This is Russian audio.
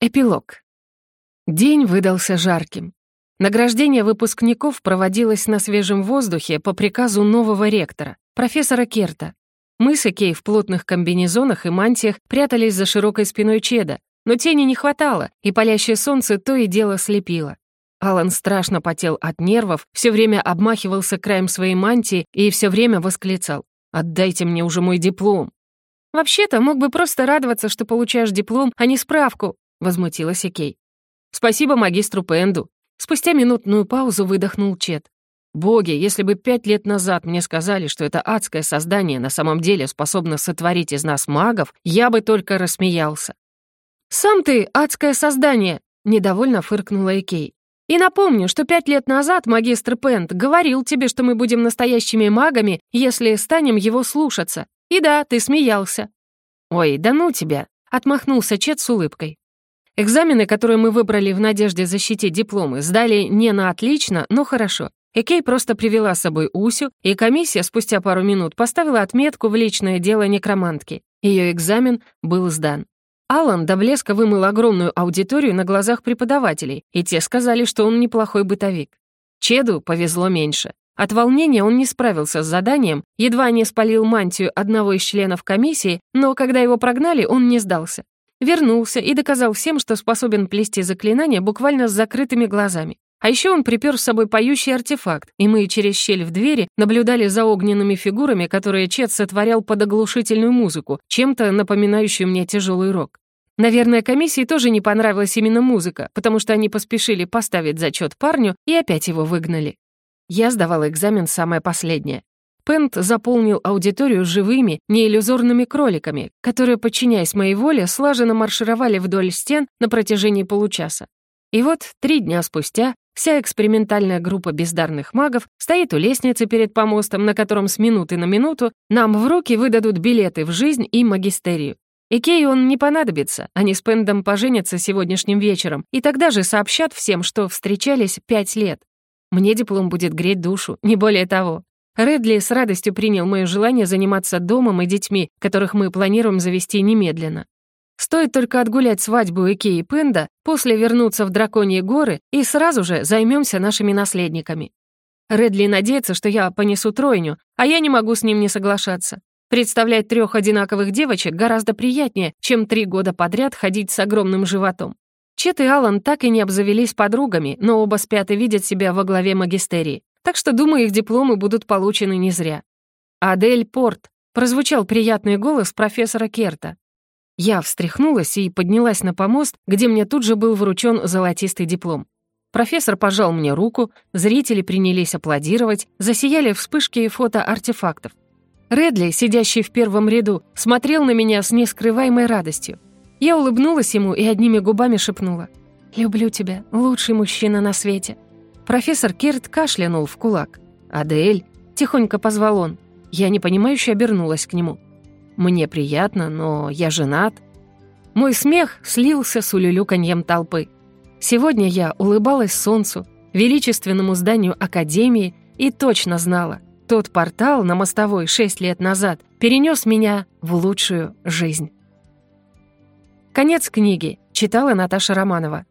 Эпилог. День выдался жарким. Награждение выпускников проводилось на свежем воздухе по приказу нового ректора, профессора Керта. Мы с Экей в плотных комбинезонах и мантиях прятались за широкой спиной Чеда, но тени не хватало, и палящее солнце то и дело слепило. Алан страшно потел от нервов, все время обмахивался краем своей мантии и все время восклицал «Отдайте мне уже мой диплом!». Вообще-то мог бы просто радоваться, что получаешь диплом, а не справку, — возмутилась Экей. «Спасибо магистру Пенду». Спустя минутную паузу выдохнул Чет. «Боги, если бы пять лет назад мне сказали, что это адское создание на самом деле способно сотворить из нас магов, я бы только рассмеялся». «Сам ты адское создание!» — недовольно фыркнула Экей. «И напомню, что пять лет назад магистр Пент говорил тебе, что мы будем настоящими магами, если станем его слушаться. И да, ты смеялся». «Ой, да ну тебя!» — отмахнулся Чет с улыбкой. Экзамены, которые мы выбрали в надежде защитить дипломы, сдали не на отлично, но хорошо. И Кей просто привела с собой Усю, и комиссия спустя пару минут поставила отметку в личное дело некромантки. Ее экзамен был сдан. Алан до блеска вымыл огромную аудиторию на глазах преподавателей, и те сказали, что он неплохой бытовик. Чеду повезло меньше. От волнения он не справился с заданием, едва не спалил мантию одного из членов комиссии, но когда его прогнали, он не сдался. Вернулся и доказал всем, что способен плести заклинания буквально с закрытыми глазами. А еще он припер с собой поющий артефакт, и мы через щель в двери наблюдали за огненными фигурами, которые Чет сотворял под оглушительную музыку, чем-то напоминающую мне тяжелый рок. Наверное, комиссии тоже не понравилась именно музыка, потому что они поспешили поставить зачет парню и опять его выгнали. Я сдавала экзамен самое последнее. Пент заполнил аудиторию живыми, неиллюзорными кроликами, которые, подчиняясь моей воле, слаженно маршировали вдоль стен на протяжении получаса. И вот три дня спустя вся экспериментальная группа бездарных магов стоит у лестницы перед помостом, на котором с минуты на минуту нам в руки выдадут билеты в жизнь и магистерию. Икеи он не понадобится, они с Пендом поженятся сегодняшним вечером и тогда же сообщат всем, что встречались пять лет. Мне диплом будет греть душу, не более того. Редли с радостью принял мое желание заниматься домом и детьми, которых мы планируем завести немедленно. Стоит только отгулять свадьбу Эки и Пенда, после вернуться в Драконьи горы и сразу же займемся нашими наследниками. Редли надеется, что я понесу тройню, а я не могу с ним не соглашаться. Представлять трех одинаковых девочек гораздо приятнее, чем три года подряд ходить с огромным животом. Чет и Алан так и не обзавелись подругами, но оба спят и видят себя во главе магистерии так что, думаю, их дипломы будут получены не зря. «Адель Порт», — прозвучал приятный голос профессора Керта. Я встряхнулась и поднялась на помост, где мне тут же был вручен золотистый диплом. Профессор пожал мне руку, зрители принялись аплодировать, засияли вспышки и фото артефактов. Редли, сидящий в первом ряду, смотрел на меня с нескрываемой радостью. Я улыбнулась ему и одними губами шепнула. «Люблю тебя, лучший мужчина на свете». Профессор Кирт кашлянул в кулак. «Адель!» — тихонько позвал он. Я непонимающе обернулась к нему. «Мне приятно, но я женат». Мой смех слился с улюлюканьем толпы. Сегодня я улыбалась солнцу, величественному зданию Академии и точно знала, тот портал на мостовой шесть лет назад перенес меня в лучшую жизнь. Конец книги. Читала Наташа Романова.